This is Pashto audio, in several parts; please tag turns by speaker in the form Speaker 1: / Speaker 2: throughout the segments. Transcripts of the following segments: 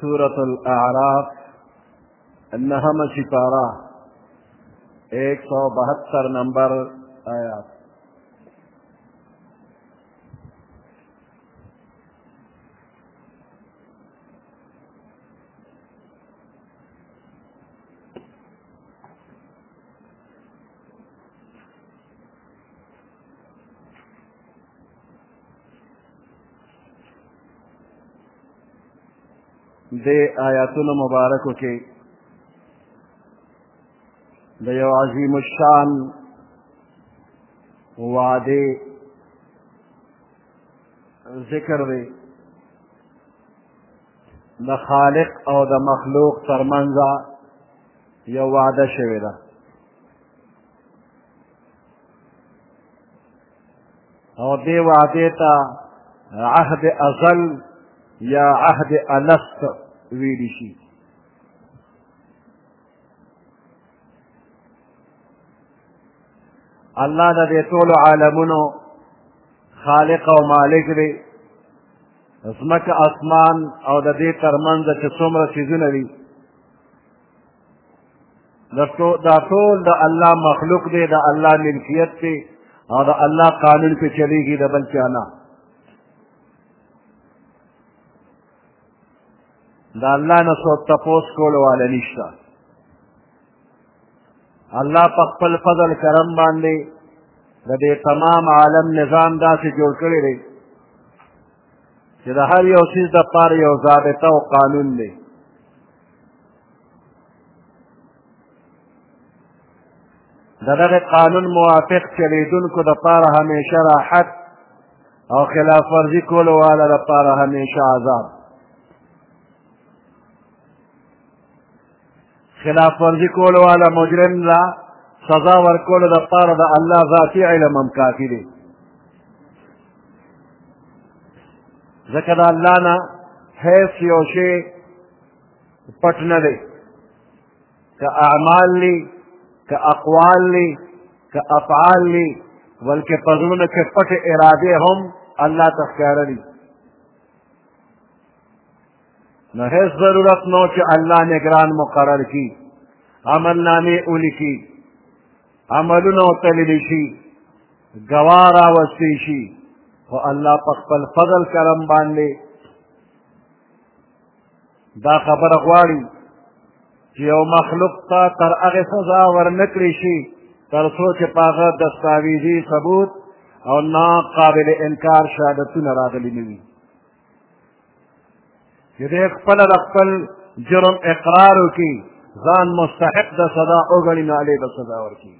Speaker 1: سورة الاعراف نهم سپارہ ایک سو بہتر نمبر آیات د آیاتونو مبارکو کې د یو عظیم الشان وعده ذکر دی د خالق او د مخلوق ترمنځ یو وعده شوې ده او دې وعدې ته عهد ازل یا عهد الست ویلی شي الله د دې ټولو عالمونو خالق او مالک دی ځمکه اسمان او د دې ترمنځ چې څومره څیزونه دي دا ټول د الله مخلوق دی د الله ملکیت دی او د الله قانون پې چلیږي د بل چا نه د الله نه څوک تپوس کولو والا نشته الله په خپل فضل کرم باندې د دې تمام عالم نظام داسې جوړ کړی دی چې د هر یو څیز دپاره یو ضابطه او قانون دی د دغه قانون موافق چلیدونکو دپاره همیشه راحت او خلاف ورزي کولو والا لپاره همیشه عذاب خلاف ورزي کولو والا مجرم لا سزا ورکولو لپاره د الله ذاتي علم هم کافي دی ځکه د الله نه هیڅ یو شی پټ نه دی که اعمال لی که اقوال لی که افعال لی بلکې په زړونو کې پټې ارادې هم الله ته ښکاره دي نو هیڅ ضرورت نه چې الله نګران مقرر کړي عمل نامې ولیکي عملونه ورته لیدل شي ګواه راوستی شي خو الله په خپل فضل کرم باندې دا خبره غواړي چې یو مخلوق ته تر هغې سزا ورنکړي شي تر څو چې په هغه دستاویزي ثبوت او نا قابل انکار شهادتونه راغلي نه وي چې دی خپله د خپل جرم اقرار وکړي ځان مستحق د سزا وګڼي نو هلې به سزا ورکړي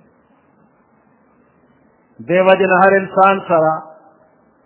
Speaker 1: دې وجې نه هر انسان سره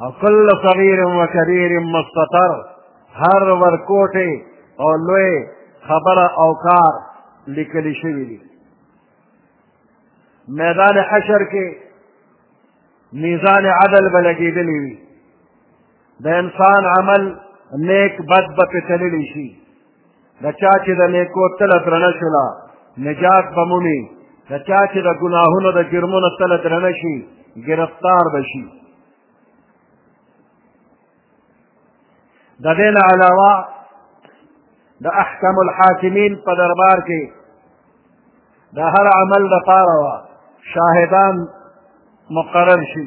Speaker 1: او کل صغیر و کبیر مستطر هر ورکوټې او لوی خبره او کار لیکل شوی دی میدان حشر کې میزان عدل به لګېدلی وي د انسان عمل نیک بد به پې تللی شي د چا چې د نیکو تله درنه شوله نجات به مومي د چا چې د ګناهونو د جرمونو تله درنه شي ګرفتار به شي د دې نه علاوه د احکم الحاکمین په دربار کې د هر عمل لپاره شاهدان مقرر شي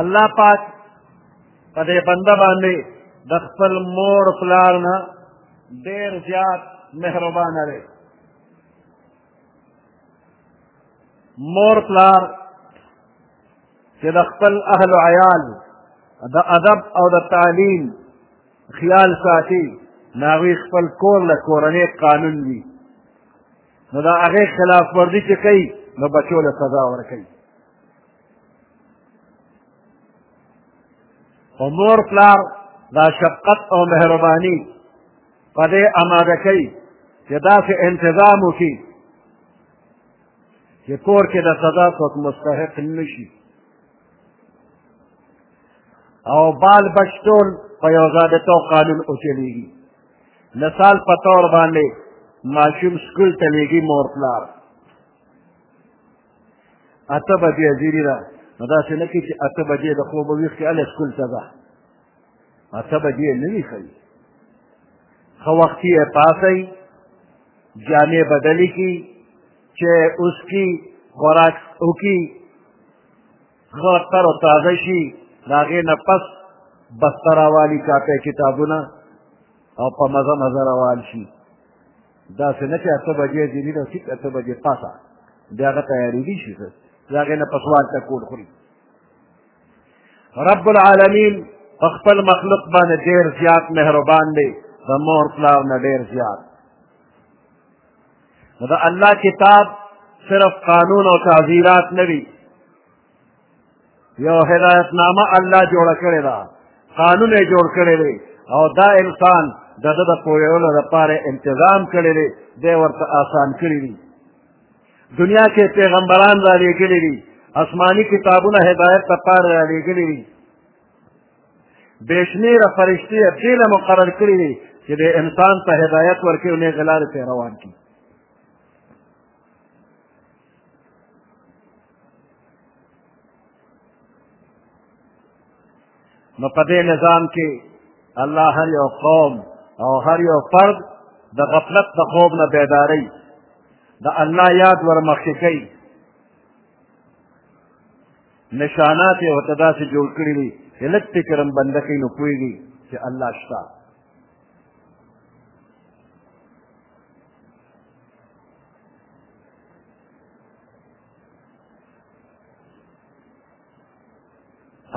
Speaker 1: الله پاک په دې بنده باندې د خپل مور پلار نه ډېر زیات مهربانه دی مور پلار چې د خپل اهل و عیال د ادب او د تعلیم خیال ساتي ناغوی خپل کور له کورنۍ قانون وي نو د هغې خلاف ورزي چې کوي نو بچو له سزا ورکوي خو مور پلار دا شفقت او مهرباني په دې اماده کوي چې داسې انتظام وکړي چې کور کې د سزا څوک مستحق نه شي او بال بچ ټول په یو ضابطه قانون وچلېږي مثال په طور باندې ماشوم سکول ته لېږي مور پلار اته بجې حاضري ده نو داسې نه کوي چې اته بجې د خوبه ویښ کړي هلې سکول ته ځه اته بجې نه وي ښوي ښه وختي یې پاسئ جامې بدلې کړي چې اوس کي خوراک وکړي ښه تر او تازه شي د هغې نه پس بسته راوالي چاپی کتابونه او په مزه مزه روان شي داسې نه چې اته بجې ځیني ده ټیک اته بجې پاسه د هغه تیارېږي شي ښه د هغې نه پسوال ته کوډ خوري رب العالمین په خپل مخلوق باندې ډېر زیات مهربان دی د مور پلار نه ډېر زیات نو د الله کتاب صرف قانون او تعذیرات نه وي یو هدایتنامه الله جوړه کړې ده قانون یې جوړ کړی دی او دا انسان د ده د پوهېدلو لپاره انتظام کړی دی دی ورته آسان کړي دي دنیا کې پیغمبران را لېږلي دي آسماني کتابونه هدایت لپاره را لېږلي دي بې شمېره فرشتې یې دې له مقرر کړي دي چې د انسان ته هدایت ورکړي او نیغې لارې ته روان کړي نو په دې نظام کې الله هر یو قوم او هر یو فرد د غفلت د خوب نه بیداري د الله یاد ورمخکې کوي نشانات یې ورته داسې جوړ کړي دي چې لږ پې کرم بنده کوي نو پوهېږي چې الله شته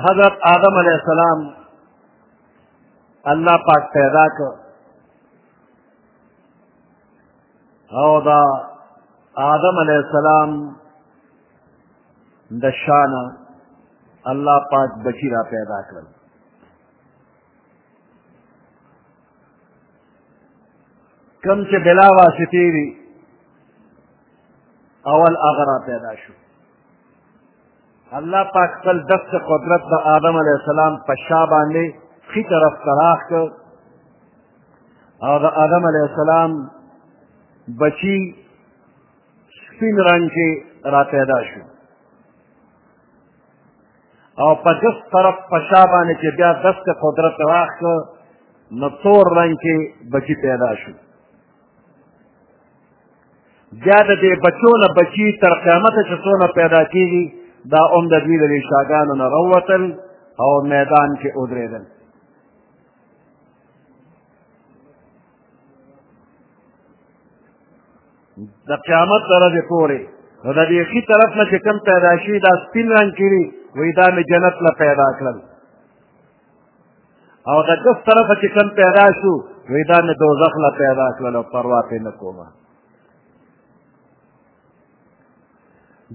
Speaker 1: حضرت آدم علیہ السلام الله پاک پیدا کړ او دا آدم علیہ السلام د شانه الله پاک بچی را پیدا کړل کم چې بلا واسطې وي اول هغه را پیدا شو الله پاک خپل دفت قدرت د آدم علیه السلام په شا باندې ښي طرف ته راښ کړ او د آدم علیه السلام بچی سپین رنګ کې را پیدا شو او په دس طرف په شا باندې چې بیا دست قدرت راښکه نو تور رنګ کې بچی پیدا شو بیا د دې بچو نه بچي تر قیامته چې څونه پیدا کېږي دا هم د دوی د دې شاګانو نه راووتل او میدان کې ودرېدل د قیامت تر ورځې پورې نو د دې ښي طرف نه چې کوم پیدا شي دا سپین رنګ کړي وایي دا مې جنت له پیدا کړل او د کف طرف چې کوم پیدا شو وایي دا مې دوزخ له پیدا کړل او پروا پرې نه کوم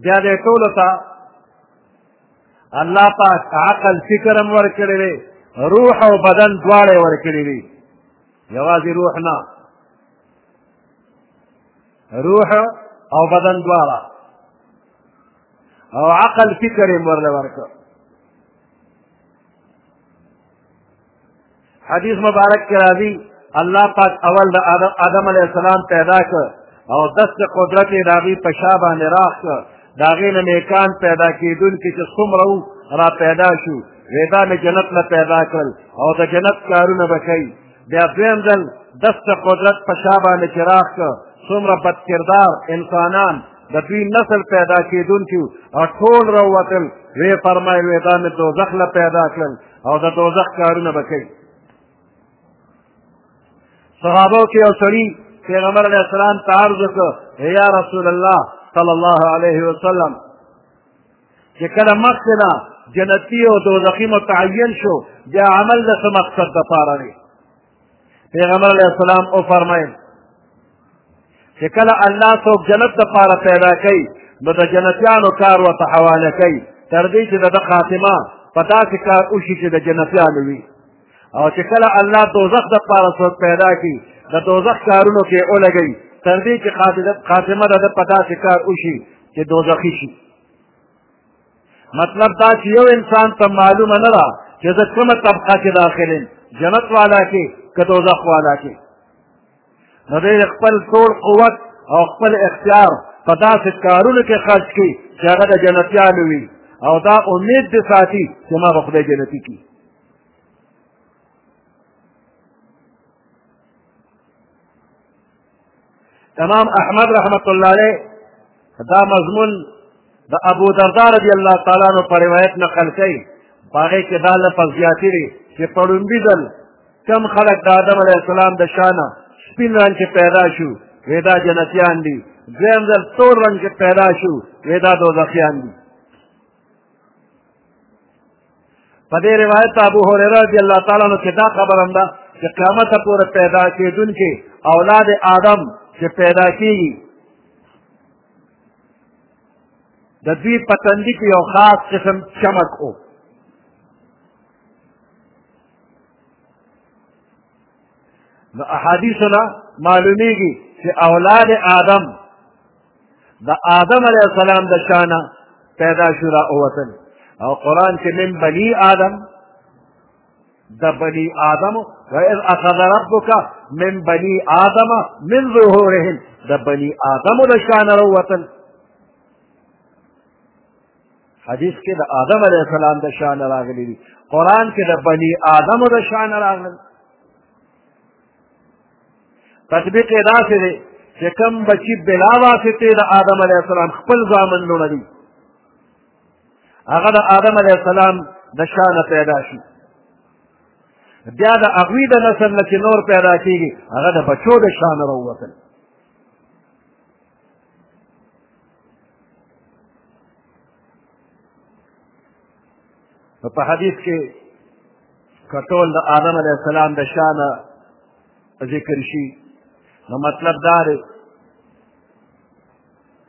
Speaker 1: بیا دې ټولو ته الله پاک عقل فکر هم ورکړی دی روح او بدن دواړه ورکړي دي یوازې روح نه روح او بدن دواړه او عقل فکر یې ورله ورکړ حدیث مبارک کې راځي الله پاک اول د آدم علیه السلام پیدا کړ او دست قدرت یې د هغې په شا باندې راخ کړ د هغې نه میکان پیدا کېدونکي چې څومره وو را پیدا شو ویدا مې جنت نه پیدا کړل او د جنت کارونه به کوي بیا دویم ځل دست قدرت په شا باندې چې راښ کړ څومره بدکردار انسانان د دوی نسل پیدا کېدونکي او ټول راووتل ویې فرمایل وې دا مې دوزخ له پیدا کړل او د دوزخ کارونه به کوي صحابو کې یو سړي پیغمبر علیه السلام ته عرض وکړ یا رسول الله صلی الله علیه وسلم چې کله مخکې نه جنتي او دوزخي متعین شو بیا عمل د څه مقصد دپاره دی پیغمبر علیه السلام وفرمیل چې کله الله څوک جنت دپاره پیدا کوي نو د جنتیانو کار ورته حواله کوي تر دې چې د ده خاتمه په داسې کار وشي چې د جنتیانو وي او چې کله الله دوزخ د پاره څوک پیدا کړي د دوزخ کارونو کې ولګوي تر دې چې خاتمه د ده په داسې کار وشي چې دوزخي شي مطلب دا چې یو انسان ته معلومه نه ده چې زه کومه طبقه کې داخل یم جنت والا کې که دوزخ والا کې نو دی خپل ټول قوت او خپل اختیار په داسې کارونو کې خرج کړي چې هغه د جنتیانو وي او دا امید دې ساتي چې ما به خدای جنتي کړي امام احمد رحمت الله علیه دا مضمون د ابو دردا رضی الله تعالی عنہ په روایت نقل کوي په هغې کې دا لفظ زیاتي دی چې په ړومبي ځل کم خلک د آدم علیه السلام د شانه سپین رنګ کې پیدا شو وې دا جنتیان دي دویم ځل تور رنګ کې پیدا شو وې دا دوزخیان دي په دې روایت ابو هريره رضی الله تعالی عنہ کې دا خبر هم ده چې قیامت پورې پیدا کېدونکي اولاد آدم چې پیدا کېږي د دوی په تندي کې یو خاص قسم چمک و نو احادیثو نه معلومیږي چې اولاد آدم د آدم علیه السلام د شانه پیدا شو را ووتل او قرآن کې من بني آدم د بني آدم وإذ أخذ ربك من بني آدم من ظهورهم د بني آدم د شان روتل حدیث کې د آدم علیه السلام د شان راغلی دی قرآن کې د بني آدم د شان راغلی تطبیق یې داسې دی چې کوم بچي بلا واسطې د آدم علیه السلام خپل زامن لوڼه دي هغه د آدم علیه السلام د شانه پیدا شي بیا د هغوی د نسل نه چې نور پیدا کېږي هغه د بچو د شانه راووتل نو په حدیث کې که ټول د آدم علیه السلام د شانه ذکر شي نو مطلب دا دی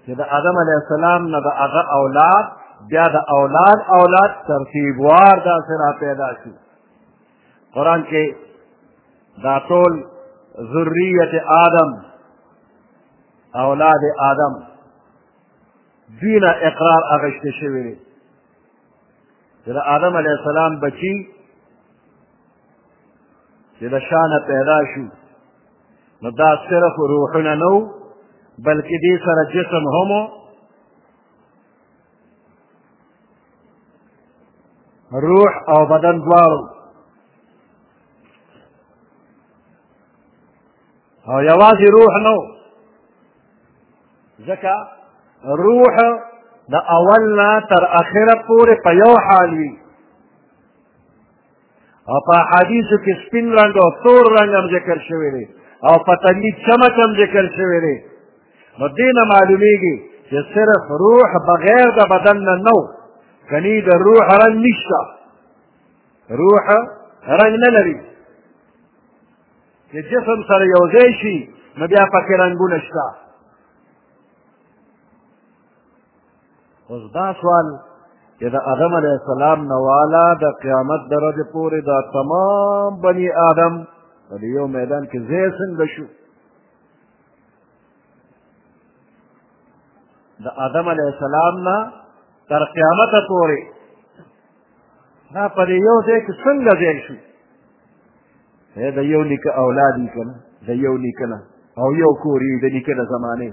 Speaker 1: چې د آدم علیه السلام نه د هغه اولاد بیا د اولاد اولاد ترتیبوار داسې را پیدا شي قرآن کې دا ټول ذریت آدم اولاد آدم دوی نه اقرار اخیستې شوی دی چې د آدم علیه السلام بچي چې د شانه پیدا شو نو دا صرف روحونه نه وو بلکې دې سره جسم هم روح او بدن دواړو او یوازې روح نو ځکه روح د اول نه تر اخره پورې په یو حال وي او په حدیثو کې سپین رنګ او تور رنګ هم ذکر شوی دی او په تنګي چمک هم ذکر شوی دی نو دې نه معلومیږي چې صرف روح بغیر د بدن نه نو کني د روح رنګ نشته روح رنګ نه لري د جسم سره یو ځای شي نو بیا پکې رنګونه شته اوس دا سوال چې د آدم علیه السلام نه والا د قیامت د ورځې پورې دا تمام بني آدم په دې یو میدان کې ځای څنګه شو د آدم علیه السلام نه تر قیامته پورې دا په دې یو ځای کې څنګه ځای شو د یو نیکه اولاد یې که نه د یو نیکه نه او یو کور یې د نیکه د زمانې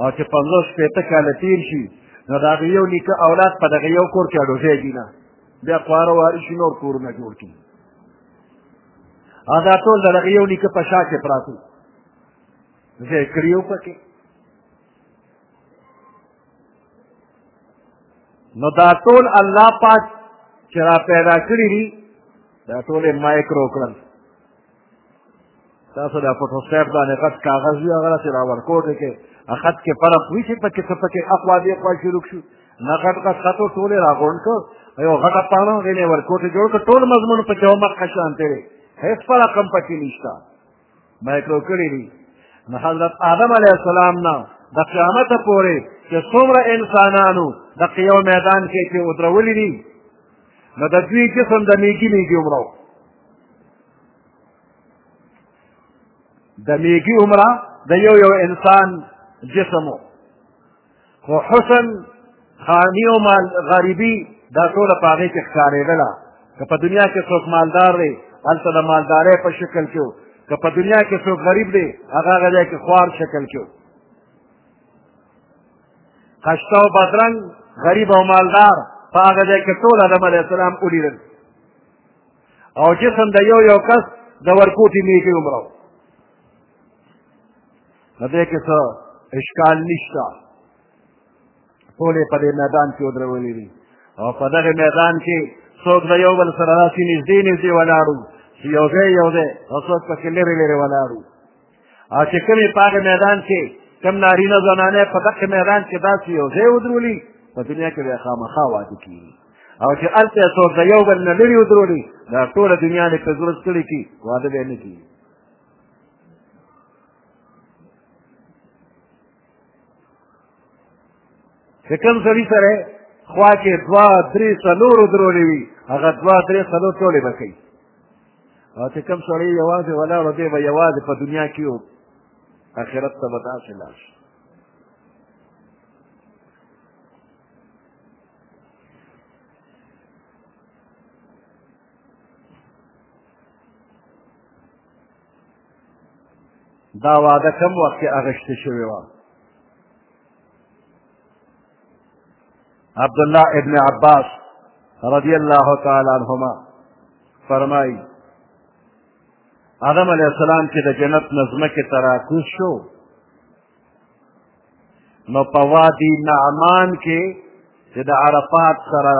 Speaker 1: او چې پنځوس شپېته کاله تېر شي نو د هغه یو نیکه اولاد په دغه یو کور کې اډوځی دي نه بیا خواره واري شي نور کورونه جوړ کړي او دا ټول د دغه یو نیکه په شا کې پراته ځای کړي یو پکې نو دا ټول الله پاک چې را پیدا کړي دي دا ټول یې مایکرو کړل تاسو دا فوټو سټیپ باندې غټ کاغذ وي هغه داسې را ورکوټې کې خط کې فرق وي چې پکې څه پکې اخوا دې خوا شروع شو نه غټ غټ خطو ټول یې راغونډ کړ یو غټه پاڼه هغې نه یې ورکوټې جوړ کړ ټول مضمون پکې ومخ کشان تېرې هېڅ فرق هم پکې نشته مایکرو کړي دي نو حضرت آدم علیه السلام نه د قیامت پورې چې څومره انسانانو د یو میدان کې چې ودرولي دي نو د دوی جسم د میږي میږي عمره د میږي عمره د یو یو انسان جسم خو حسن خانی او مال غریبي دا ټوله په هغې کې ښکارېدله که په دنیا کې څوک مالدار دی هلته د مالدارۍ په شکل کې و که په دنیا کې څوک غریب دی هغه هغه ځای کې خوار شکل کې و خشته او بدرنګ غریب او مالدار په هغه ځای کې ټول آدم علیه السلام ولیدل او جسم د یو یو کس د ورکوټي میږي عمره نو دې کې څه اشکال نشته ټولې په دې میدان کې ودرولې دي او په دغه میدان کې څوک د یو بل سره داسې نږدې نږدې ولاړو چې یو ځای یو ځای او څوک پکې لرې لرې ولاړو او چې کومې په هغه میدان کې کوم نارینه زنانه په دغه میدان کې داسې یو ځای ودرولي په دنیا کې به خامخا واده کېږي او چې هلته یې څوک د یو بل نه لرې ودرولي دا ټوله دنیا دې په زړه ستړې کړي واده به یې نه کېږي چې کوم سړي سره خوا کې دوه درې څلورو درولې وي هغه دوه درې څلور ټولې به کوي او چې کوم سړی یوازې ولاړ دی به یوازې په دنیا کې و آخرت ته به داسې لاړ شي دا وعده کم وخت کې اغشته شوې وه عبدالله ابن عباس رضی الله تعالی عنهما فرمایي آدم علیه السلام چې د جنت نه ځمکې ته راکوز شو نو په وادي نعمان کې چې د عرفات سره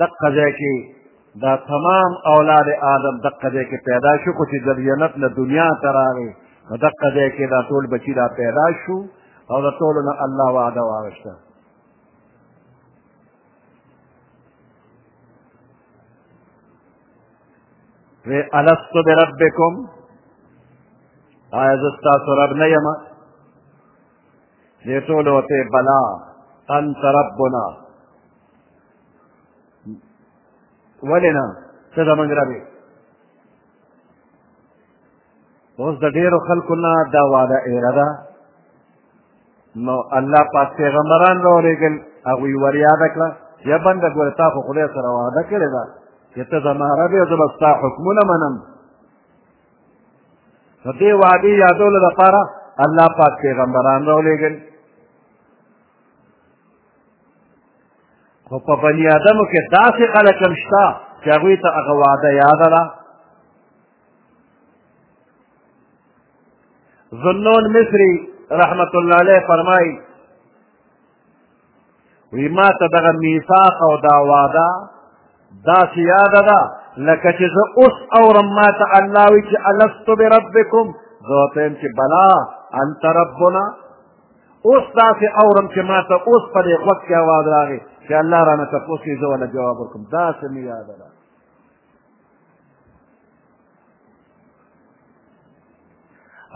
Speaker 1: دقه ځای کې دا تمام اولاد آدم دقه ځای کې پیدا شو خو چې د جنت نه دنیا ته راغی نو دقه ځای کې دا ټول بچي دا پیدا شو او د ټولو نه الله وعده واغشته وی الستو بربکم آیا زه ستاسو رب نه یم دې ټولو ته بلا انت ربنا ولې نه ته زمونږ رب یې اوس د ډېرو خلکو نه دا وعده ایره ده نو الله پاک پیغمبران راولېږل هغوی ور یاده کړه یا بنده ګوره تا خو خدای سره وعده کړې ده چې ته زما رب یې زه به ستا حکمونه منم نو دې وعدې یادولو لپاره الله پاک پیغمبران راولېږل خو په بني آدمو کې داسې خلک هم شته چې هغوی ته هغه وعده یاده ده ظنون مصری رحمت الله علیه فرمایي وی ما ته دغه میثاق او دا وعده داسې یاده ده لکه چې زه اوس اورم ما ته الله وی چې الستو بربکم زه ورته یم چې بلا انت ربنا اوس داسې اورم چې ما ته اوس په دې غوږ کې اواز راغی چې الله رانه تپوس کوي زه وله جواب ورکړم داسې مې یاده ده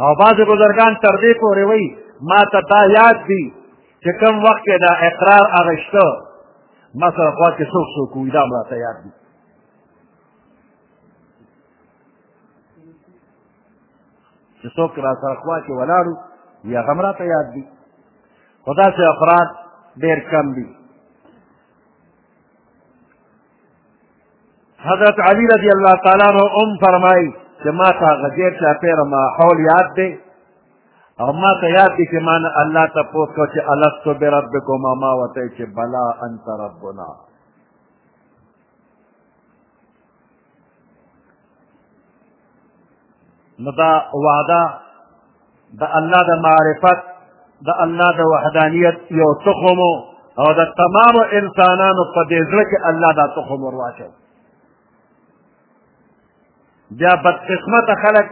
Speaker 1: او بعض بزرگان تر دې پورې وایي ما ته دا یاد دي چې کوم وخت کې دا اقرار هغه شته ما سره خوا کې څوک څوک وي دا هم راته یاد دي چې څوک را سره خوا کې ولاړو وي هغه هم راته یاد دي خو داسې افراد ډېر کم دي حضرت علی رضی الله تعالی عنہ هم فرمایي چې ما ته هغه ډېر چاپېره ماحول یاد دی او ما ته یاد دی چې ما نه الله تپوس کړ چې الستو بربکما ما ورته ویل چې بلا انت ربنا نو دا وعده د الله د معرفت د الله د وحدانیت یو تخم او د تمامو انسانانو په دې زړه کې الله دا تخم ور واچو بیا بدقسمته خلک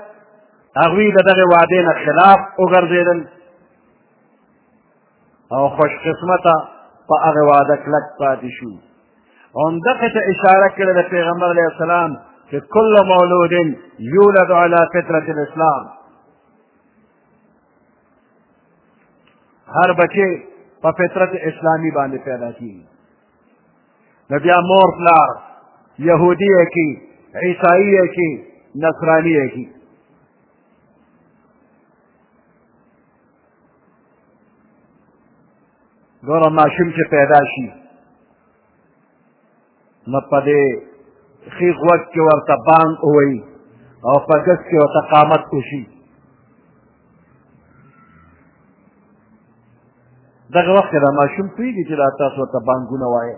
Speaker 1: هغوی د دغې وعدې نه خلاف وګرځېدل او خوش قسمته په هغه وعده کلک پاتې شو همدغه ته اشاره کړې د پیغمبر علیه السلام چې کل مولود یولد علی فطرة الاسلام هر بچی په فطرت اسلامی باندې پیدا کیږي نو بیا مور پلار یهودی یې کی عیسائی یې کی نصرانی یې کی ګوره ماشوم چې پیدا شي نو په دې ښي غوږ کې ورته بانګ ووایي او په ګس کې ورته قامت وشي دغه وخت کې دا ماشوم پوهېږي چې دا تاسو ورته بانګونه وایې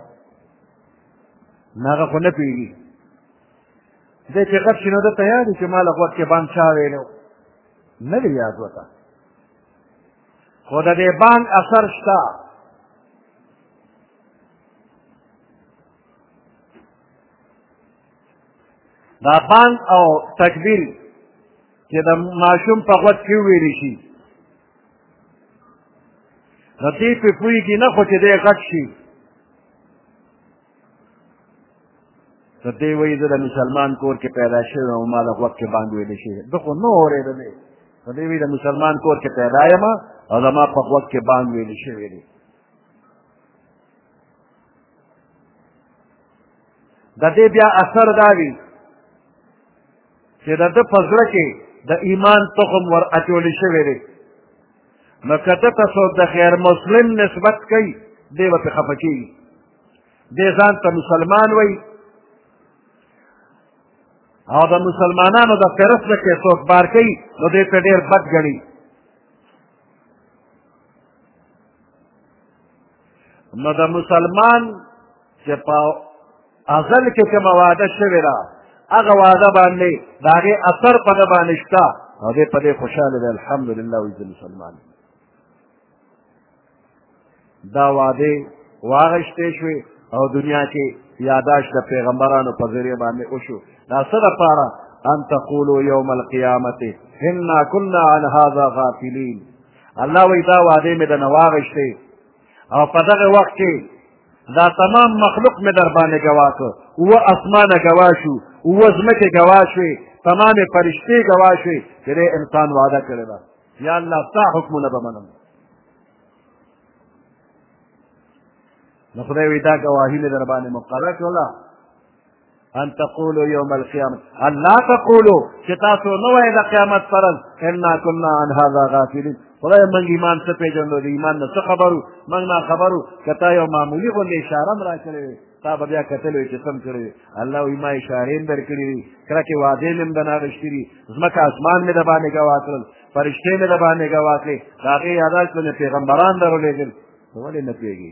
Speaker 1: نه هغه خو نه پوهېږي دی چې غټ شي نو ده ته یاد چې ما له غوږ کې بانګ چا ویلی نه دی یاد وته خو د دې بانک اثر شته دا بانک او تکبیر چې د ماشوم په غوږ کې ویل شي نو دې په پوهېږي نه خو چې دی غټ شي نو دی وایي زه د مسلمان کور کې پیدا شوی او ما له غوږ کې بانګ ویلی شوی ده خو نه اورېدلی نو دی وایي د مسلمان کور کې پیدا یم او زما په غوږ کې بانګ ویلی شوی دی د دې بیا اثر دا وي چې د ده په زړه کې د ایمان تخم ور اچولی شوی دی نو که ده ته څوک د خیر مسلم نسبت کوي دی به پرې خفه کېږي دی ځان ته مسلمان وایي او د مسلمانانو د فرس نه چې څوک بار کوي نو دی ته ډېر بد ګڼي نو د مسلمان چې په ازل کې کومه وعده شوې ده هغه وعده باندې د هغې اثر په ده باندې شته او دی په دې خوشحاله دی الحمدلله وایي زه مسلمان یم دا وعده واغشتې شوې او دنیا کې یاداش د پیغمبرانو په ذریعه باندې وشو دا څه لپاره ان تقولوا یوم القیامت انا کنا عن هذا غافلین الله وی دا وعده مې د نه واغشتې او په دغه وخت کې دا تمام مخلوق مې در باندې ګوا کړ و اسمانه ګوا شو و ځمکې ګوا شوې تمامې فرشتې ګوا شوې چې انسان وعده کړې ده یا الله ستا حکمونه به منم نو خدای وی دا ګواهي مې در باندې مقرره کړله ان تقولوا يوم القيامة الله تقولوا چې تاسو نه وایئ د قیامت فرض انا كنا عن هذا غافلين خدای موږ ایمان څه پېژندو د ایمان نه څه خبرو موږ نه خبرو که تا یو معمولي غوندې اشاره هم راکړې تا به بیا کتلی وي چې سم کړی وي الله وایي ما یې شارې هم درکړي دي کرکې وعدې مې هم د ناغشتي دي ځمکه اسمان مې د باندې ګواه کړل فرشتې مې د باندې ګواه کړې د هغې یاداش مې پیغمبران درولېږل نو ولې نه پوهېږي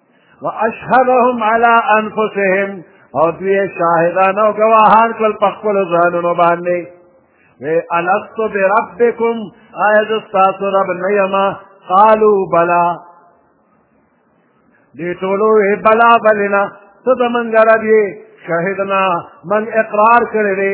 Speaker 1: واشهدهم على انفسهم او دوی شاهدان او گواهان کړل په خپلو ځانونو باندې وی الست بربکم آیا زه ستاسو رب نه یم قالو بلا دې ټولو وی بلا بلنا ته زمونږ رب یې شهدنا من اقرار کړی دی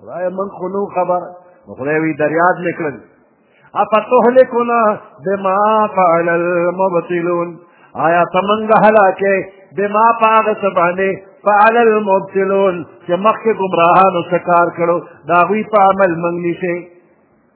Speaker 1: خدای من خو نو خبر نو خدای وی دریاد نکړل افتهلکنا بما فعل المبطلون آیا تمنګ هلاکه بما پاغ سبانه فعل المبطلون چې مخکې ګمراهانو څه کار کړو د هغوی په عمل منګ نیسئ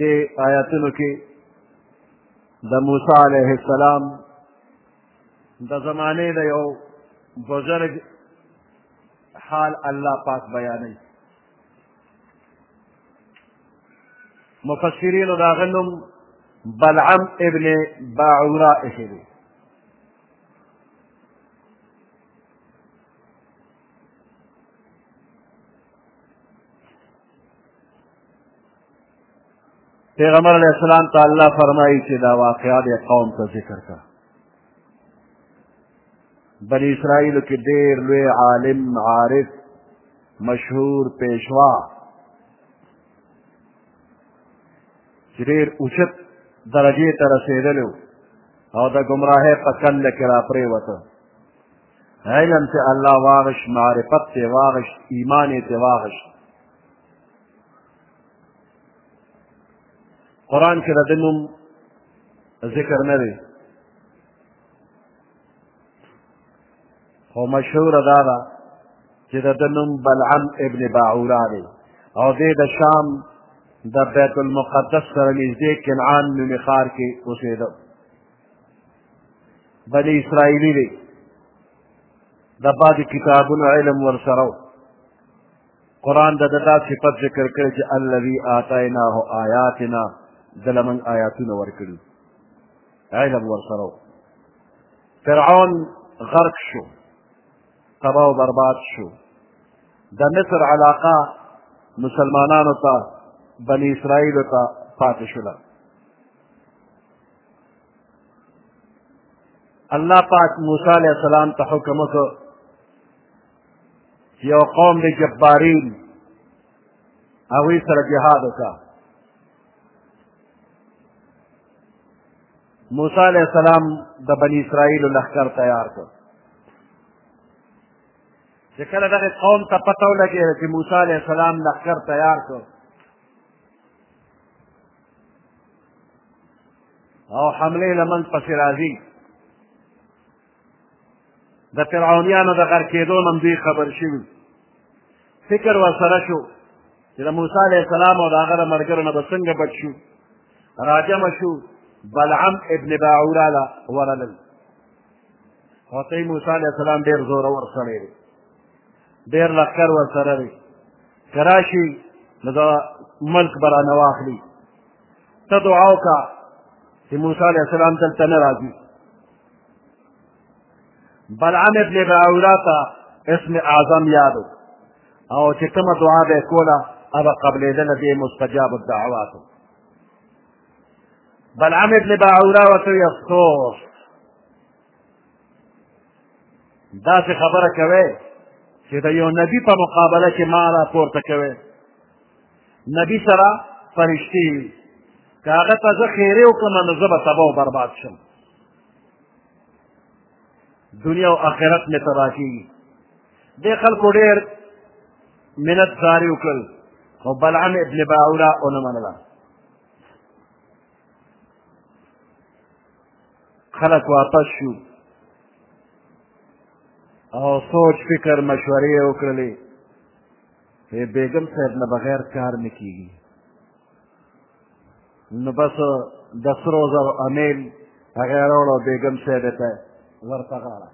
Speaker 1: دې آیاتونو کې د موسی علیه السلام د زمانې د یو بزرګ حال الله پاک بیانوي مفسرینو د هغه نوم بلعم ابن باعوره ایښی دی پیغمبر علیہ السلام ته الله فرمایي چې دا واقعا د قوم ته ذکر کا بنی اسرائیل کې ډېر لوی عالم عارف مشهور پیشوا چې ډېر اوچت درجې ته رسېدلی او د ګمراهۍ په کله کې راپرېوته علم چې الله واغش معرفت ته واغش ایمان ته واغش قرآن کې د دې نوم ذکر نه دی خو مشهوره دا ده چې د ده نوم بلعم ابن باعورا دی او دی د شام د بیت المقدس سره نږدې کنعان نومې ښار کې اوسېده بني اسرائیلي دی د بعضې کتابونو علم ورسره و قرآن د دا صفت ذکر کړی چې الذي آتیناه آیاتنا دله موږ آیاتونه ورکړي علم ورسره و فرعون غرق شو تبا و برباد شو د مصر علاقه مسلمانانو ته بني اسرائیلو ته پاتې شوله الله پاک موسی علیه السلام ته حکم وکړ چې یو قوم د جبارین هغوی سره جهاد وکړه موسی علیہ السلام د بنی اسرائیل لخر تیار کړ چې کله دغه قوم ته پته ولګي چې موسی علیہ السلام لخر تیار کړ او حمله لمن پسې راځي د فرعونیانو د غر کېدو نه دوی خبر شوي فکر ورسره شو چې د موسی علیه السلام او د هغه د ملګرو نه به څنګه بچ شو راجمع شو بلعم ابن باعوره له ورلل هوتې موسی علیه السلام ډېر زورور سړی دی ډېر لښکر ورسره دی که راشي نو د ملک به رانه واخلي ته دعا وکړه چې موسی علیه السلام دلته نه راځي بلعام ابن باعورا ته اسم اعظم یادو او چې کومه دعا به کوله هغه قبلېدله دې مستجاب الدعواتو بلعام ابن باعورا ورته وي افسوس داسې خبره کوې چې د یو نبي په مقابله کې ما را پورته کوې نبي سره فرشتې وي که هغه ته زه خیرې وکړم نو زه به تباه و برباد شم دنیا او آخرت مې تباه کېږي دې خلکو ډېر منت زاري وکړل خو بلعم ابن باعوره ونه منله خلک واپس شو او سوچ فکر مشورې یې وکړلې بیګم صاحب نه بغیر کار نه کېږي نو بس د سرو زرو امیل هغه یې راوړو بیګم صاحب ته ورته غاړه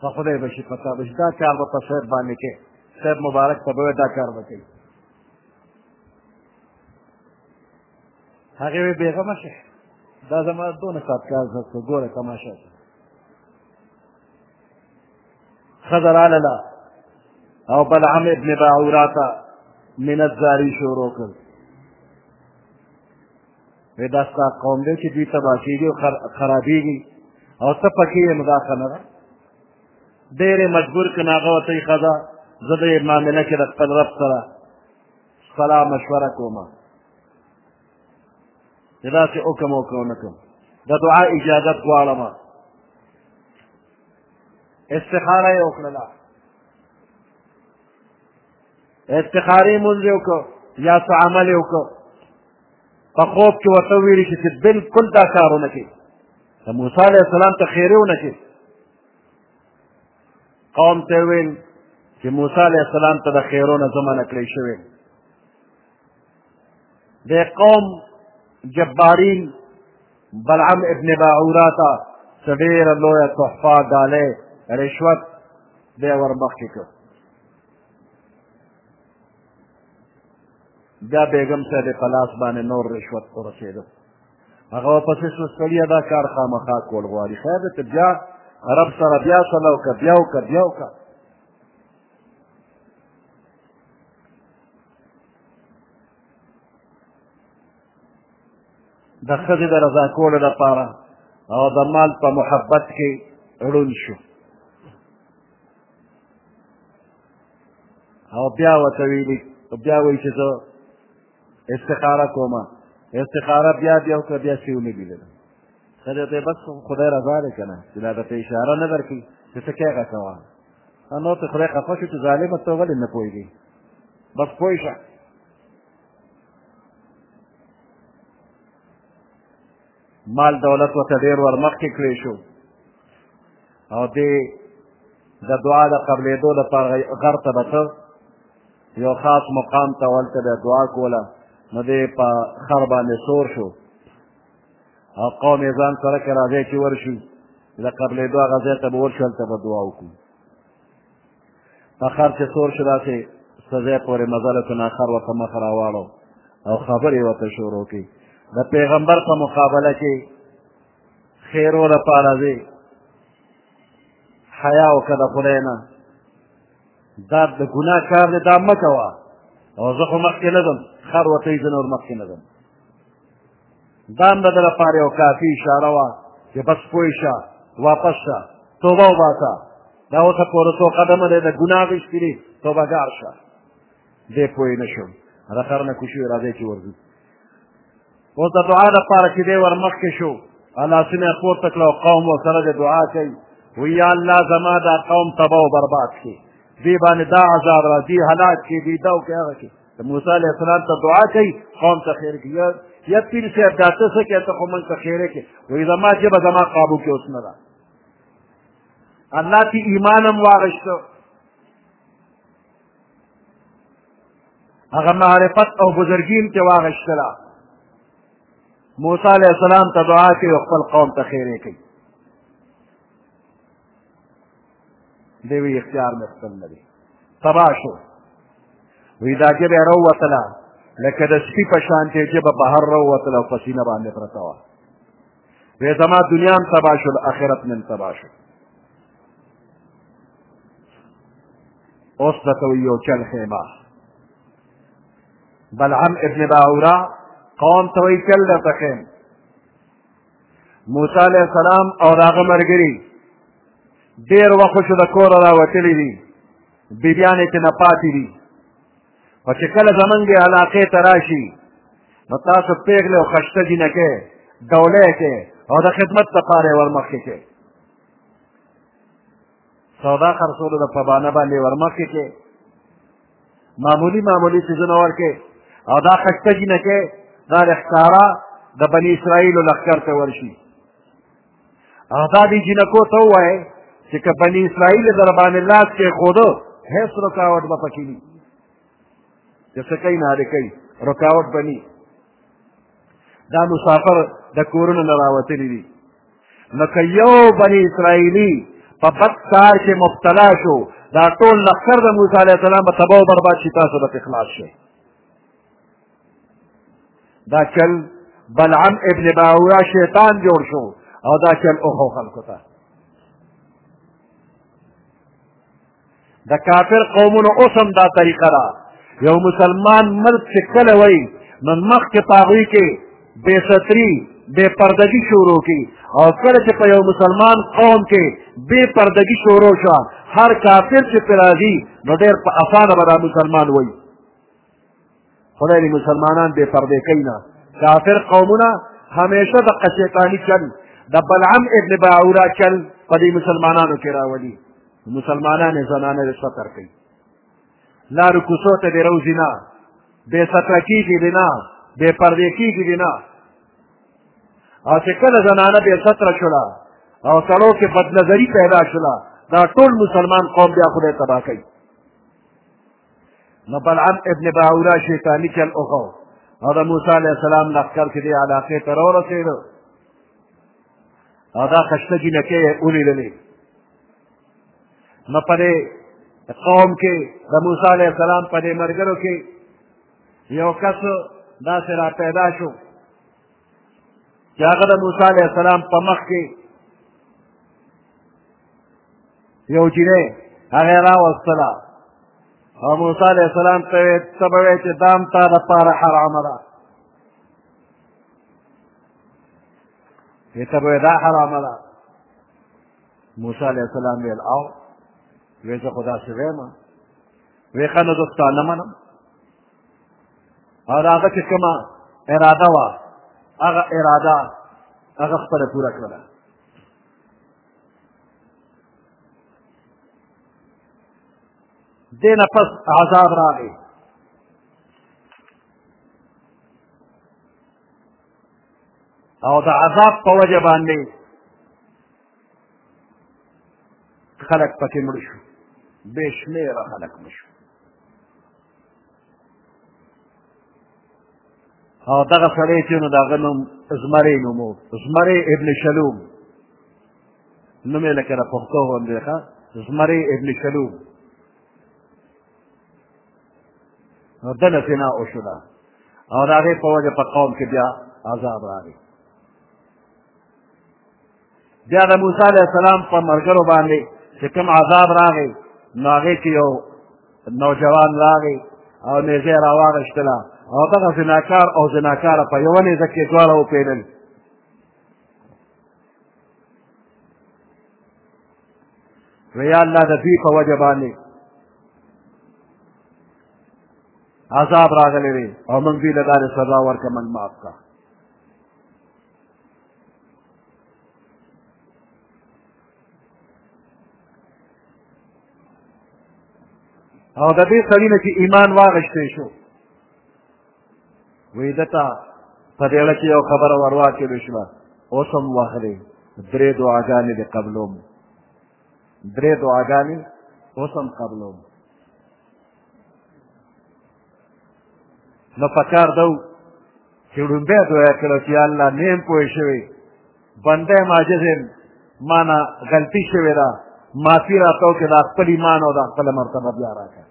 Speaker 1: په خدای به شي پتا به شي دا کار به په صاحب باندې کې صاحب مبارک ته به دا کار به کوي هغې وې بېغمه شي دا زما دونه ساتکار زه ګوره تماشه ښځه راغله او بلعم ابن باعورا ته منت زاري شروع کړ وی دا ستا قوم دی چې دوی تباه کېږي او خرابېږي او ته پکې یې نو دا ښه نه ده ډېرې مجبور کړه هغه ورته یې ښځه زه د یې معامله کې د خپل رب سره سلا مشوره کوم چې داسې حکم وکړو نه کوم د دعا اجازت غواړم استخاره یې وکړله استخاره یې مونځ یې وکړو یا څه عمل یې وکړو په خوب کې ورته ویلي شي چې بلکل دا کار ونه کړي د موسی علیه السلام ته خیرې ونه کړي قوم ته ویل چې موسی علیه السلام ته د خیرونه زمانه کړی شوی د قوم جبارین بلعم ابن باعورا ته څه ډېره لویه تحفه ډالۍ رشوت دی ورمخکې کړ بیا بیګم صاحب په لاس باندې نور رشوت ورسېده هغه ورپسې سستړي دا کار خامخا کول غواړي خیر دی ته بیا رب سره بیا سلا وکړه بیا وکړه بیا وکړه د ښځې د رضا کولو لپاره او د مال په محبت کې ړوند شو او بیا ورته ویلي بیا وایي چې زه استخاره کوم استخاره بیا بیا وکړه بیا څه ونه لیدل ښځې ته بس خدای رضا دی که نه چې دا درته اشاره نه درکړي چې څه کېږه کوه نور ته خدای خفه شو چې ظالمه ته ولې نه پوهېږي بس پوه شه مال دولت ورته ډېر ورمخکې کړی شو او دې د دعا د قبلېدو لپاره غر ته به ته یو خاص مقام ته هلته به دعا کوله نو دې په خر باندې سور شو او قوم یې ځان سره که راځی چې ورشو د قبلېدو هغه ځای ته به ورشو هلته به دعا وکړو په خر چې سور شو داسې څه ځای پورې مزلتنا خر ورته مخ راواړو او خبرې ورته شروع کړي د پیغمبر په مقابله کې خیرو لپاره دی حیا وکړه د خدای نه دا د ګناه کار دی دا مه کوه او زه خو مخکې نه ځم خر ورته یې زه نور مخکې نه ځم دا هم د ده لپاره یو کافي اشاره وه چې بس پوه شه واپس شه توبه وباسه دا اوسه پورې څو قدمه دی د ګناه غېشتي دي توبهګار شه دی پوه نه شوم د خر نه کوشي راځی چې ورځو اوس د دعا لپاره چې دی ورمخکې شو لاسونه یې پورته کړه او قوم ورسره د دعا کوي وی یا الله زما دا قوم تباه و برباد کړي دې باندې دا عذاب راځي هلاک کړي دې دا او کې هغه کړي د موسی علیه السلام ته دعا کوي قوم ته خیر کوي یا پیر صاحب دا ته څه کوې ته خو موږ ته خیر کوې وایي زما ژبه زما قابو کې اوس نه ده الله تی ایمان هم واغشته هغه معرفت او بزرګي هم ترې واغشتله موسی علیه السلام ته دعا کوي او خپل قوم ته خیر کوي دی وی اختیار مې خپل نه دی تبا شو وی دا ژبه یې راووتله لکه د سپي په شان چې ژبه بهر راووتله او په سینه باندې پرته وه وی زما دنیا هم تبا شو آخرت مې هم تبا شو اوس درته وی یو چل خیمه بلعم ابن باورا قوم ته وی چل درته خیم موسی علیه السلام او د هغه ملګري ډېر وخت شو د کوره راوتلي دي بیبیانې ترې نه پاتې دي خو چې کله زمونږ علاقې ته راشي نو تاسو پېغلې او خشته جینکې ډولۍ کې او د خدمت لپاره یې ورمخکې کې سودا خرڅولو د په بانه باندې ورمخکې کې معمولی معمولی څیزونه ورکې او دا خشته جینکې دا د ښکاره د بني اسرائیلو لښکر ته ورشي او دا دې جینکو ته ووایې چې که بني اسرائیل در باندې لاس کېښودو هېڅ رکاوټ به پکې وي چې څه کوي نه کوي رکاوټ به نه دا مسافر د کورونو نه راوتلي دي نو که یو بني اسرائیلي په بد کار کې مبتلا شو دا ټول لښکر د موسی علیه السلام به تباه و برباد شي تاسو به خلاص شئ دا چل بلعم ابن باورا شیطان جوړ شو او دا چل اوخو خلکو ته د کافر قومونو اوس هم دا طریقه ده یو مسلمان ملک چې کله وایي نو مخکې په هغوی کې بې ستري بې پردګي شروع کړي او کله چې په یو مسلمان قوم کې بې پردګي شروع شوه هر کافر چې پرې راځي نو ډېر په اسانه به دا مسلمان وایي خدای دې مسلمانان بې پردې کوي نه کافر قومونه همیشه د قشیطاني چل د بلعم ابن باعورا چل په دې مسلمانانو کې راولي مسلمانان یې زنانه یې ستر کوي لارو کوڅو ته دې روزي نه بې ستره کېږي دې نه بې پردې کېږي دې نه او چې کله زنانه بې ستره شوله او سړو کې بدنظري پیدا شوله دا ټول مسلمان قوم بیا خدای تباه کوي نو بلعم ابن باورا شیطاني چل وښو او د موسی علیه السلام لښکر چې دې علاقې ته راورسېدو او دا خشته جینکې یې ولیدلې نو په دې قوم کې د موسی علیه السلام په دې ملګرو کې یو کس داسې را پیدا شو چې هغه د موسی علیه السلام په مخ کې یو جینۍ هغې راوستله او موسی علیه السلام ته یې ته به وایې چې دا هم تا دپاره حرامه ده ته به دا حرامه ده موسی علیه السلام ویل او وی زه خو داسې ویم وی ښه نو زه ستا نه منم او د هغه چې کومه اراده وه هغه اراده هغه خپله پوره کړله دې نه پس عذاب راغی او د عذاب په وجه باندې خلک پکې مړ شو بې شمېره خلک مړ شو او دغه سړی چې نو د هغه نوم زمری نوم و زمری ابن شلوم نوم یې لکه د پښتو غوندې ښه زمری ابن شلوم نو دله فنا وشوله او د هغې په وجه په قوم کې بیا عذاب راغی بیا د موسی علیه السلام په ملګرو باندې چې کوم عذاب راغی نو هغې کې یو نوجوان راغی او نیزه یې راواغېستله او دغه زناکار او زناکاره په یوه نیزه کې دواړه وپېدل ویا الله د دوی په وجه باندې عذاب راغلی دی او موږ دوی له دارې سزا ورکړه موږ معاف کړه او د دې سړي نه چې ایمان واغشتی شو وی دته په دې اړه کې یو خبره ورواچول شوه اوس هم وهلې درې دعاګانې دې قبلوم درې دعاګانې اوس هم قبلوم نو پکار دو چې ړومبی دویا کړو چې الله نیم پوه شوی بنده ماجز یم مانا غلطي شوې ده معافي راته وکړه دا خپل ایمان او دا خپله مرتبه بیا راکړه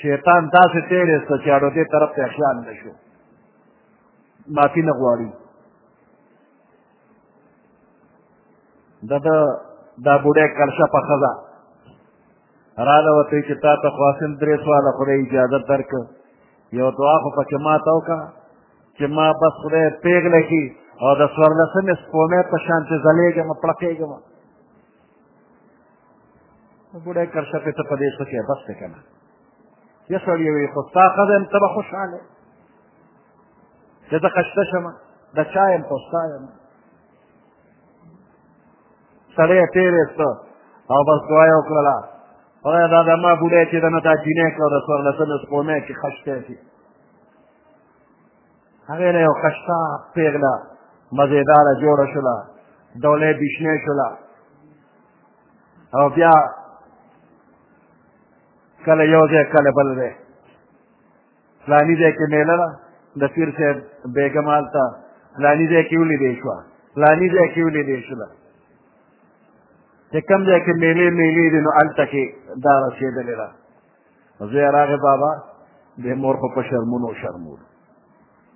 Speaker 1: شیطان داسې تېرې سته چې اړو دې طرف ته خیال نه شو معافي نه غواړي د ده دا بوډی کرشه په ښځه رانه وته چې تا ته خواصم درې سواله خدای اجازه درک یو دعا خو پکې ما ته وکړه چې ما بس خدای پیغله کی او د څوارلسمې سپومې په شان چې ځلېږم پړقېږم بوډۍ کرشه پې ته په دې څه کې بس دی که نه یه سړی وي خو ستا ښځه یم ته به خوشحاله چې زه خشته شم د چا یم خو ستا یم سړی یې تېرېسته او بس دعا یې وکړله خدای دا د ما بوډی چې دنه دا جینۍ کړه د څوارلسمې سپومۍ کې خشتی شي هغې نه یو خشته پېغله مزېداره جوړه شوله ډولۍ بیشنې شوله او بیا کله یو ځای کله بل ځای فلاني ځای کې میله ده د پیر صاحب بیګم هلته فلاني ځای کې ولیدې شوه فلاني ځای کې ولیدې شوله چې کوم ځای کې میلې میلې دي نو هلته کې دا رسېدلې ده زوی راغی بابا د مور خو په شرمونو شرمول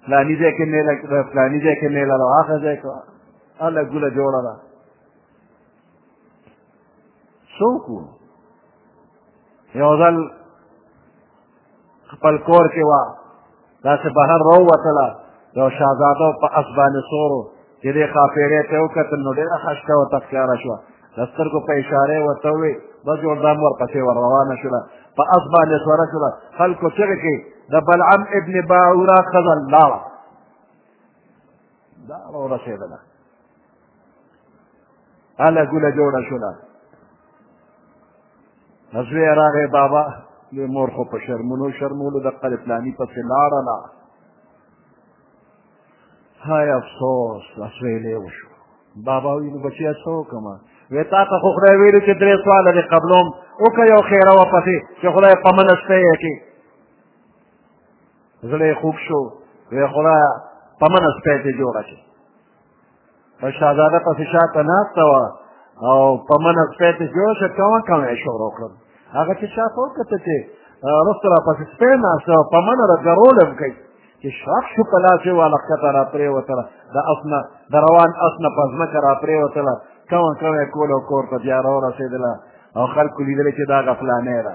Speaker 1: فلاني ځای کې میله فلاني ځای کې میله ده هغه ځای کې هله ګوله جوړه ده څوک یو ځل خپل کور کې وه داسې بهر راووتله یو شهزاده په اس باندې سورو چې دې ښاپېړې ته وکتل نو ډېره خشکه ورته ښکاره شوه د سترګو په اشارې ورته وویل بس جوړدام ورپسې ور روانه شوله په اس باندې سوره شوله خلکو چغې کې د بلعم ابن باعوره ښځه لاړه دا راورسېدله هله ګوله جوړه شوله زوی راغی بابا د مور خو په شرمونو شرمولو د قل پلاني پسې لاړه لا های افسوس اسویلې وشو بابا وی نو بچیا څه وکړم وی تا ته خو خدای ویلو چې درې سواله دې قبلوم وکړه یو خیره وپسې چې خدای په منسته یې کې زړه یې خوږ شو وی خدایه په منه سپی ترې جوړه کړې په شهزاده پسې شاته ناسته وه او په منه سپی ترې جوړه شه کوه کوه یې شروع کړم هغه چې شاته وکته چې وروسته راپسې سپی ناسته وه په منه رګرولم کوي چې شاخ شو په لاس یې واله ښکته راپرېوتله د اس نه د روان اس نه په ځمکه راپرېوتله کوه کوه یې کول او کور ته بیا راورسېدله او خلکو لیدلې چې دا غفلانې ده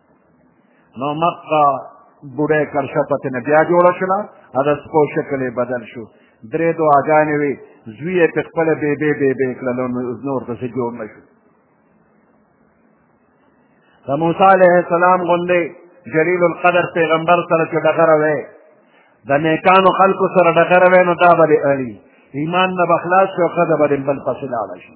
Speaker 1: نو مکه بوډۍ کرشه پسې نه بیا جوړه شوله او د سپو شکل یې بدل شو درې دعاګانې وې زوی یې پې خپله بېبې بېبې کړل نور داسې جوړ نه شو د موسی علیه السلام غوندې جلیل القدر پیغمبر سره چې ډغره وی د نیکانو خلکو سره ډغره وی نو دا به دې اړي ایمان نه به خلاص شي او ښځه به دې بل پسې لاړه شي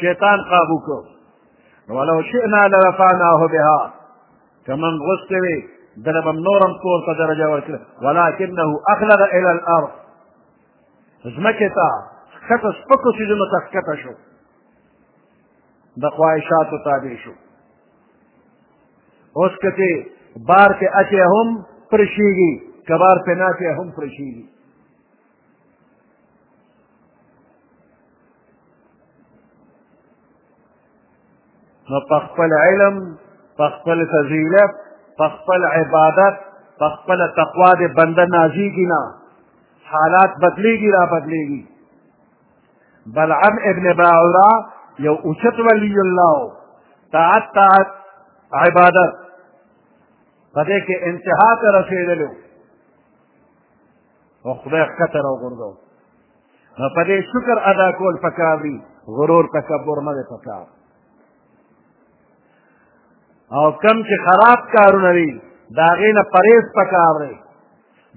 Speaker 1: شیطان قابو کو ولو شئنا لرفعناه بها کمن غوسته وي دله به نورم پورته درجه ورکړه ولکنه اخلد الى الارض ځمکې ته ښکته سپکو څیزونو ته ښکته شو د خواهشاتو تابع شو اوس که چې بار کې اچې هم پرشیږي که بار پې نه هم پرشیږي نو په خپل علم په خپل فضیلت په خپل عبادت په خپل تقوا دې بنده نازیږي نه حالات بدلیږي را بدلیږي بلعم ابن باعورا یو اوچت ولی الله طاعت طاعت عبادت په دې کې انتها ته رسېدلو او خدای ښکته راوغورځوو نو په دې شکر ادا کول پکار دي غرور تکبر نه دی پکار او کم چې خراب کارونه دي د هغې نه پرهېز پکار دی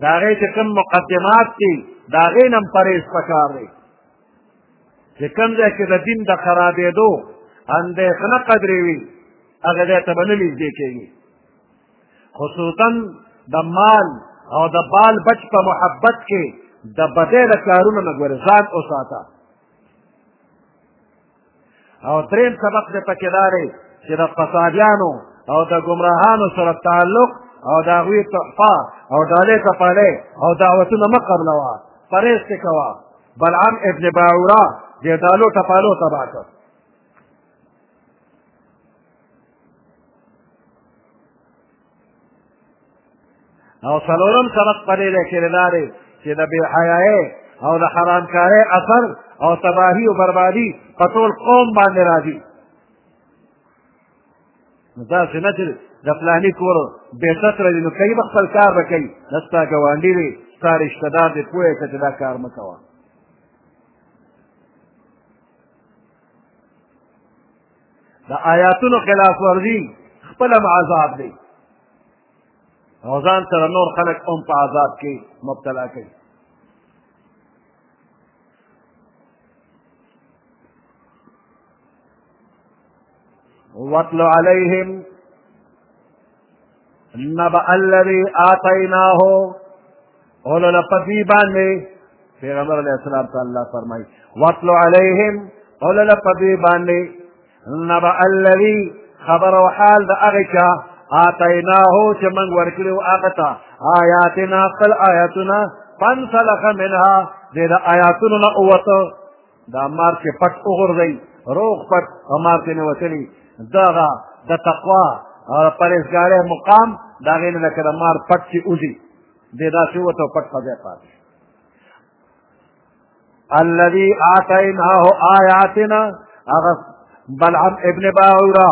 Speaker 1: د هغې چې کوم مقدمات دي د هغې نه هم پرهېز پکار دی چې کوم ځای کې د دین د خرابېدو اندېښنه قدرې وي هغه ځای ته به نه نږدې کېږي خصوصا د مال او د بال بچ په محبت کې د بدې د کارونو نه ګورې ځان وساته او دریم سبق دې پکې دا دی چې د فسادیانو او د ګمراهانو سره تعلق او د هغوی تحفه او ډالې تپالې او دعوتونه مه قبلوه پرهېز ترې کوه بلعام ابن باعوره دې ډالو ټپالو تباه کړ او څلورم سبق په دې دی کې دا دی چې د بېحیایۍ او د حرامکارۍ اثر او تباهي او بربادي په ټول قوم باندې راځي نو داسې نه چې د فلاني کور بېستره دي نو کوي به خپل کار به کوي دا ستا ګاونډي دی ستا رشته دار دی پوه یې که چې دا کار مه کوه د آیاتونو خلاف ورزي خپل هم عذاب دی او ځان سره نور خلک هم په عذاب کې مبتلا کوي واتل عليهم نبأ الذي آتيناه اولو لپدی باندې پیغمبر علیہ السلام ته الله فرمایي واتلو علیهم اولو لپدی باندې نبأ الذي خبر او حال د هغه چا آتیناه چې موږ ورکړو هغه ته آیاتنا خپل آیاتونه فانسلخ منها دې د آیاتونو نه ووته دا مار چې پټ وغورځوي روغ پټ او مار چې نه وتلي دغه د تقوا او پرهېزګارۍ مقام د هغې نه لکه د مار پټ چې وځي دی داسې وته پټ په ځای پاتې الذي آتيناه آياتنا هغه بلعم ابن باورا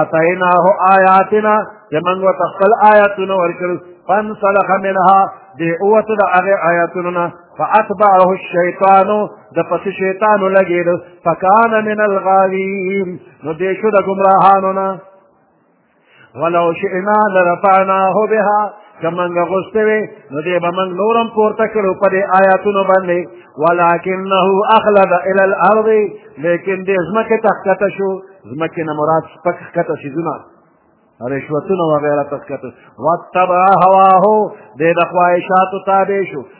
Speaker 1: آتیناه آیاتنا چې موږ ورته خپل آیاتونه ورکړو فانسلخ منها دی اوته د هغه آیاتونو نه فاتبعه الشیطان د پس شیطان لګېد فکان من الغاوین نو دی شو د ګمراهانو نه ولو شئنا لرفعناه بها که موږ غوښتې وي نو دې به موږ نور هم پورته کړو په دې آیاتونو باندې ولکنه اخلد الی الارض لیکن دې ځمکې ته ښکته شو ځمکې نه مراد سپک ښکته شیزونه رشوتونه وغیره ته ښکته واتبع هواه دې د خواهشاتو تابع شو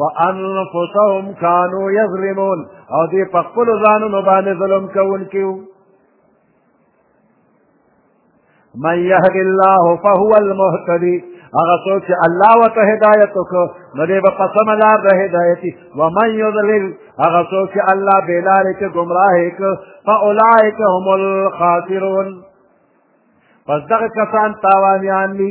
Speaker 1: وانفسهم كانوا يظلمون او دې په خپل ځانونو باندې ظلم کوونکي وو من يهد الله فهو المهتدي هغه څوک چې الله ورته هدایت وکړو نو دی به په سمه لار د هدایتي ومن یضلل هغه څوک چې الله بې لارې کې ګمراه یې کړو فاولئک هم الخاسرون پس دغه کسان تاوانیان دي